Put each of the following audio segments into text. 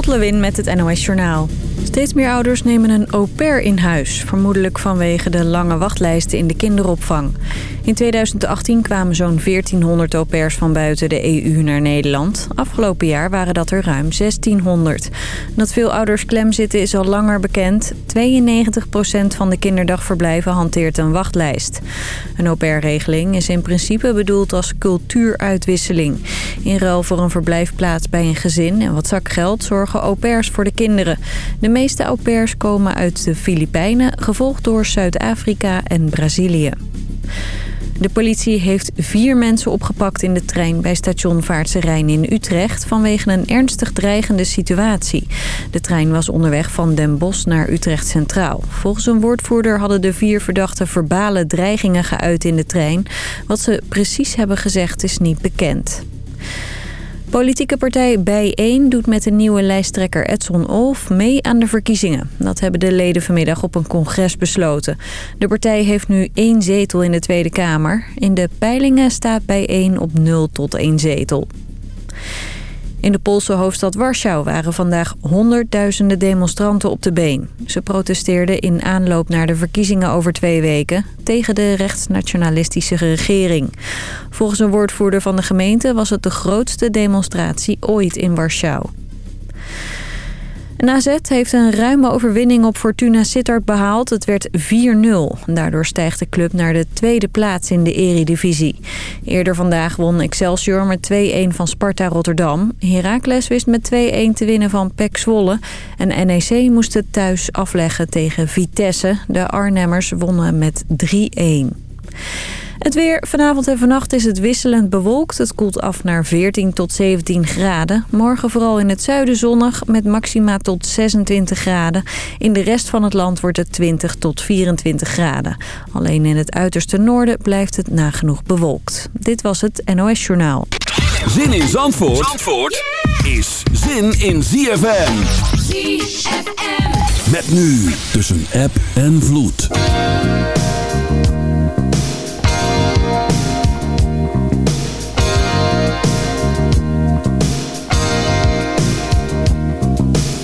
Lot Lewin met het NOS Journaal. Steeds meer ouders nemen een au pair in huis. Vermoedelijk vanwege de lange wachtlijsten in de kinderopvang. In 2018 kwamen zo'n 1400 au pairs van buiten de EU naar Nederland. Afgelopen jaar waren dat er ruim 1600. Dat veel ouders klem zitten is al langer bekend. 92% van de kinderdagverblijven hanteert een wachtlijst. Een au pair-regeling is in principe bedoeld als cultuuruitwisseling. In ruil voor een verblijfplaats bij een gezin en wat zakgeld zorgen au pairs voor de kinderen. De meeste au pairs komen uit de Filipijnen, gevolgd door Zuid-Afrika en Brazilië. De politie heeft vier mensen opgepakt in de trein bij station Vaartse Rijn in Utrecht... vanwege een ernstig dreigende situatie. De trein was onderweg van Den Bosch naar Utrecht Centraal. Volgens een woordvoerder hadden de vier verdachten verbale dreigingen geuit in de trein. Wat ze precies hebben gezegd is niet bekend. Politieke partij Bijeen doet met de nieuwe lijsttrekker Edson Olf mee aan de verkiezingen. Dat hebben de leden vanmiddag op een congres besloten. De partij heeft nu één zetel in de Tweede Kamer. In de peilingen staat Bijeen op 0 tot 1 zetel. In de Poolse hoofdstad Warschau waren vandaag honderdduizenden demonstranten op de been. Ze protesteerden in aanloop naar de verkiezingen over twee weken... tegen de rechtsnationalistische regering. Volgens een woordvoerder van de gemeente was het de grootste demonstratie ooit in Warschau. AZ heeft een ruime overwinning op Fortuna Sittard behaald. Het werd 4-0. Daardoor stijgt de club naar de tweede plaats in de eredivisie. Eerder vandaag won Excelsior met 2-1 van Sparta Rotterdam. Heracles wist met 2-1 te winnen van PEC Zwolle. En NEC moest het thuis afleggen tegen Vitesse. De Arnhemmers wonnen met 3-1. Het weer. Vanavond en vannacht is het wisselend bewolkt. Het koelt af naar 14 tot 17 graden. Morgen vooral in het zuiden zonnig met maxima tot 26 graden. In de rest van het land wordt het 20 tot 24 graden. Alleen in het uiterste noorden blijft het nagenoeg bewolkt. Dit was het NOS Journaal. Zin in Zandvoort, Zandvoort is zin in ZFM. ZFM. Met nu tussen app en vloed.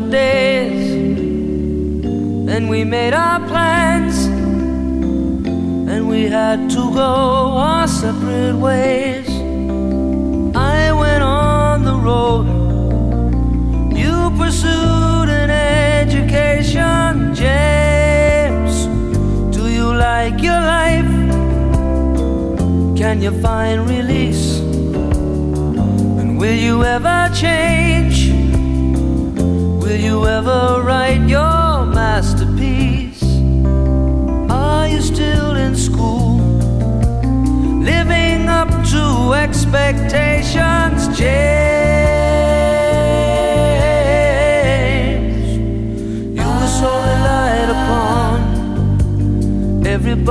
today.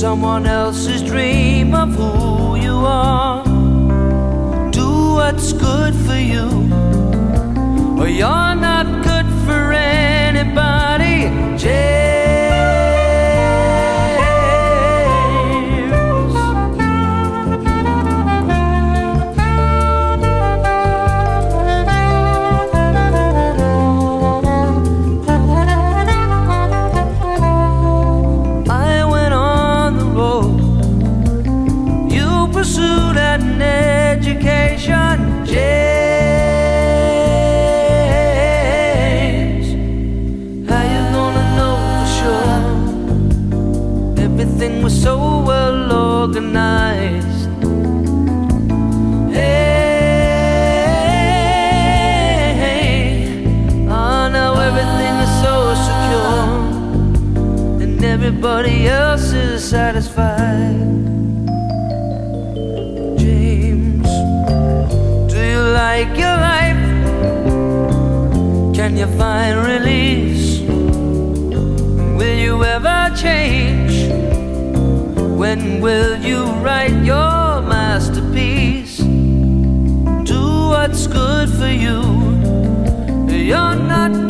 Someone else's dream of who Can you find release? Will you ever change? When will you write your masterpiece? Do what's good for you. You're not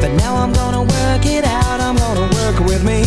but now I'm gonna work it out. I'm gonna work with me.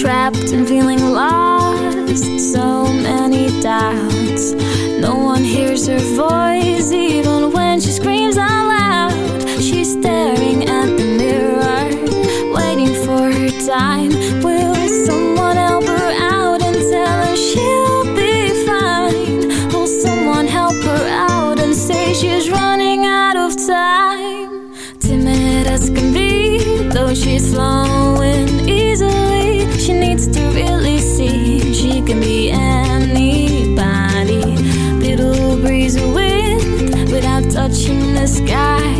trapped and feeling lost. So many doubts. No one hears her voice. sky